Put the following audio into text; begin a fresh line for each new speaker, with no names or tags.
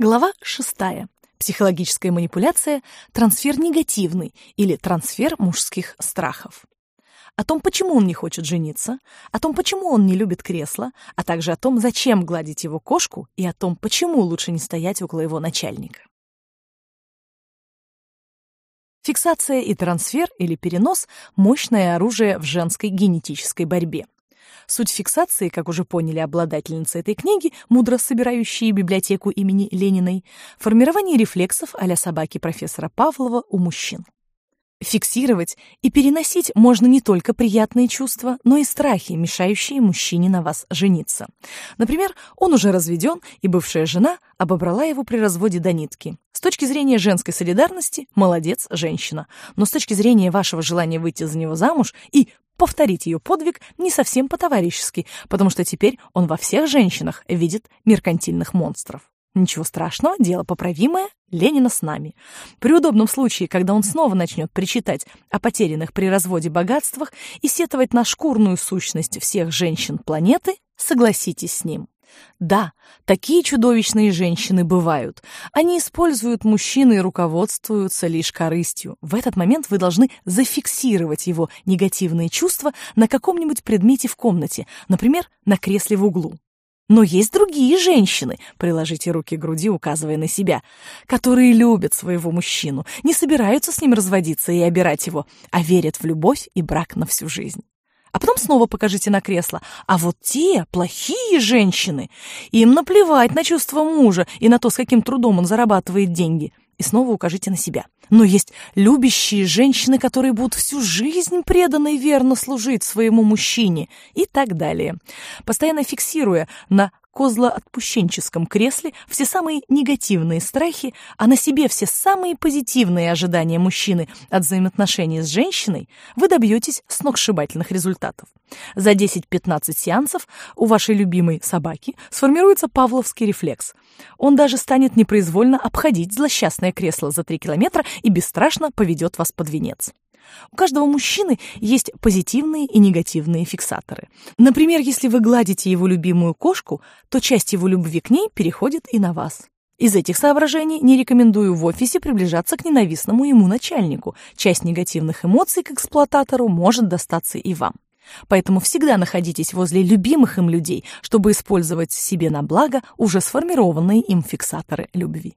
Глава шестая. Психологическая манипуляция, трансфер негативный или трансфер мужских страхов. О том, почему он не хочет жениться, о том, почему он не любит кресло, а также о том, зачем гладить его кошку и о том, почему лучше не стоять около его начальника. Фиксация и трансфер или перенос – мощное оружие в женской генетической борьбе. Суть фиксации, как уже поняли обладательницы этой книги, мудро собирающие библиотеку имени Лениной, формирование рефлексов а собаки профессора Павлова у мужчин. Фиксировать и переносить можно не только приятные чувства, но и страхи, мешающие мужчине на вас жениться. Например, он уже разведен, и бывшая жена обобрала его при разводе до нитки. С точки зрения женской солидарности – молодец женщина. Но с точки зрения вашего желания выйти за него замуж и повторить ее подвиг не совсем по-товарищески, потому что теперь он во всех женщинах видит меркантильных монстров. Ничего страшного, дело поправимое, Ленина с нами. При удобном случае, когда он снова начнет причитать о потерянных при разводе богатствах и сетовать на шкурную сущность всех женщин планеты, согласитесь с ним. Да, такие чудовищные женщины бывают. Они используют мужчины и руководствуются лишь корыстью. В этот момент вы должны зафиксировать его негативные чувства на каком-нибудь предмете в комнате, например, на кресле в углу. Но есть другие женщины, приложите руки к груди, указывая на себя, которые любят своего мужчину, не собираются с ним разводиться и обирать его, а верят в любовь и брак на всю жизнь а потом снова покажите на кресло. А вот те плохие женщины, им наплевать на чувства мужа и на то, с каким трудом он зарабатывает деньги. И снова укажите на себя. Но есть любящие женщины, которые будут всю жизнь преданно и верно служить своему мужчине и так далее. Постоянно фиксируя на козлоотпущенческом кресле все самые негативные страхи, а на себе все самые позитивные ожидания мужчины от взаимоотношений с женщиной, вы добьетесь сногсшибательных результатов. За 10-15 сеансов у вашей любимой собаки сформируется павловский рефлекс. Он даже станет непроизвольно обходить злосчастное кресло за 3 километра и бесстрашно поведет вас под венец. У каждого мужчины есть позитивные и негативные фиксаторы. Например, если вы гладите его любимую кошку, то часть его любви к ней переходит и на вас. Из этих соображений не рекомендую в офисе приближаться к ненавистному ему начальнику. Часть негативных эмоций к эксплуататору может достаться и вам. Поэтому всегда находитесь возле любимых им людей, чтобы использовать себе на благо уже сформированные им фиксаторы любви.